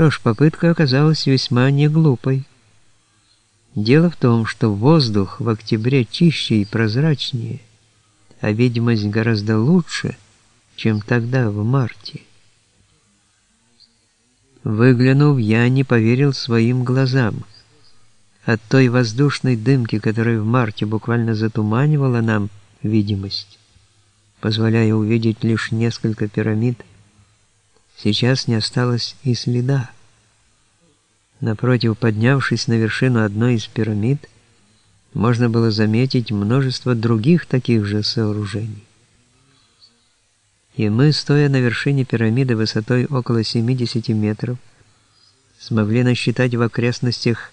Что ж, попытка оказалась весьма неглупой. Дело в том, что воздух в октябре чище и прозрачнее, а видимость гораздо лучше, чем тогда в марте. Выглянув, я не поверил своим глазам. От той воздушной дымки, которая в марте буквально затуманивала нам видимость, позволяя увидеть лишь несколько пирамид, сейчас не осталось и следа. Напротив, поднявшись на вершину одной из пирамид, можно было заметить множество других таких же сооружений. И мы, стоя на вершине пирамиды высотой около 70 метров, смогли насчитать в окрестностях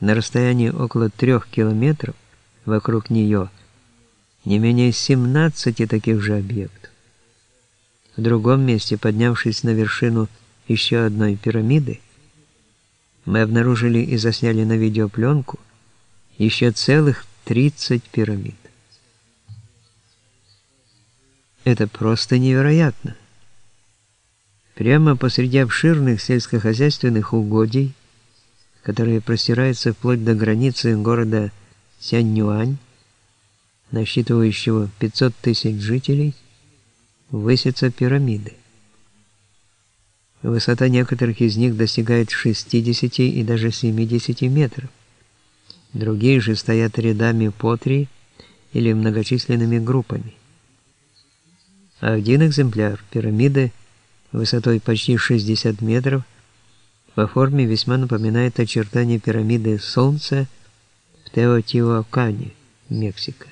на расстоянии около трех километров вокруг нее не менее 17 таких же объектов. В другом месте, поднявшись на вершину еще одной пирамиды, мы обнаружили и засняли на видеопленку еще целых 30 пирамид. Это просто невероятно. Прямо посреди обширных сельскохозяйственных угодий, которые простираются вплоть до границы города Сяньюань, насчитывающего 500 тысяч жителей, высятся пирамиды. Высота некоторых из них достигает 60 и даже 70 метров. Другие же стоят рядами по три или многочисленными группами. Один экземпляр пирамиды высотой почти 60 метров по форме весьма напоминает очертания пирамиды Солнца в Теотиуакане, Мексика.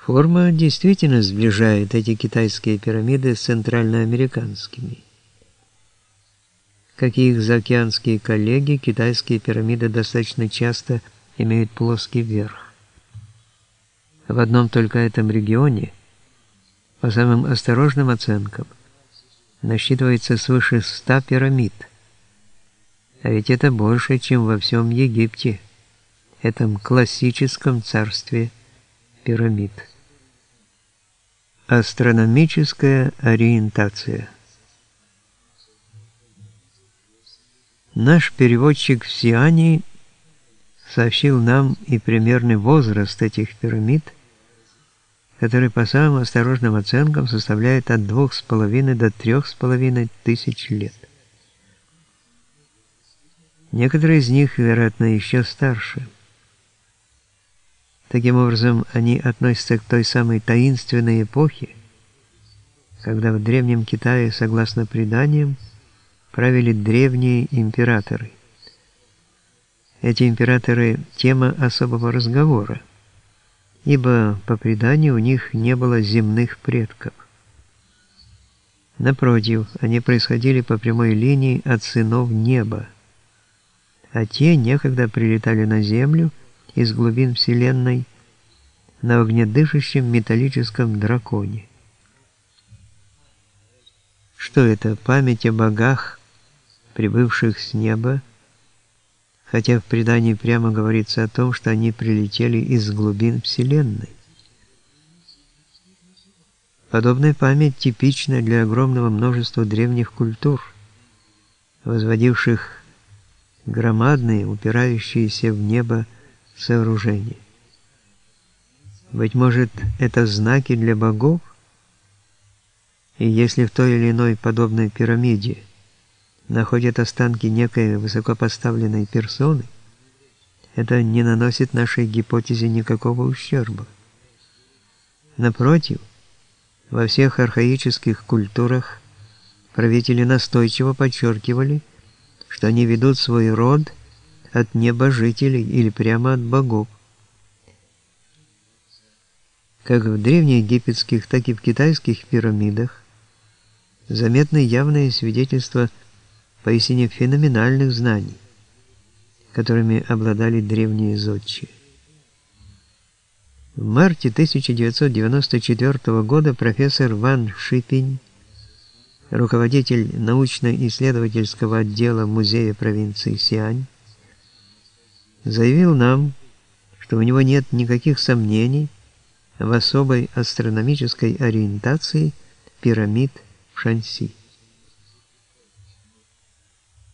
Форма действительно сближает эти китайские пирамиды с центральноамериканскими. Как и их заокеанские коллеги, китайские пирамиды достаточно часто имеют плоский верх. В одном только этом регионе, по самым осторожным оценкам, насчитывается свыше 100 пирамид. А ведь это больше, чем во всем Египте, этом классическом царстве пирамид. Астрономическая ориентация Наш переводчик в Сиане сообщил нам и примерный возраст этих пирамид, который по самым осторожным оценкам составляет от двух с половиной до трех с половиной тысяч лет. Некоторые из них, вероятно, еще старше – Таким образом, они относятся к той самой таинственной эпохе, когда в Древнем Китае, согласно преданиям, правили древние императоры. Эти императоры – тема особого разговора, ибо, по преданию, у них не было земных предков. Напротив, они происходили по прямой линии от сынов неба, а те некогда прилетали на землю – из глубин Вселенной на огнедышащем металлическом драконе. Что это, память о богах, прибывших с неба, хотя в предании прямо говорится о том, что они прилетели из глубин Вселенной. Подобная память типична для огромного множества древних культур, возводивших громадные, упирающиеся в небо сооружение. Быть может, это знаки для богов? И если в той или иной подобной пирамиде находят останки некой высокопоставленной персоны, это не наносит нашей гипотезе никакого ущерба. Напротив, во всех архаических культурах правители настойчиво подчеркивали, что они ведут свой род – от небожителей или прямо от богов. Как в древнеегипетских, так и в китайских пирамидах заметны явные свидетельства поистине феноменальных знаний, которыми обладали древние зодчие. В марте 1994 года профессор Ван Шипень, руководитель научно-исследовательского отдела Музея провинции Сиань, заявил нам, что у него нет никаких сомнений в особой астрономической ориентации пирамид в Шанси.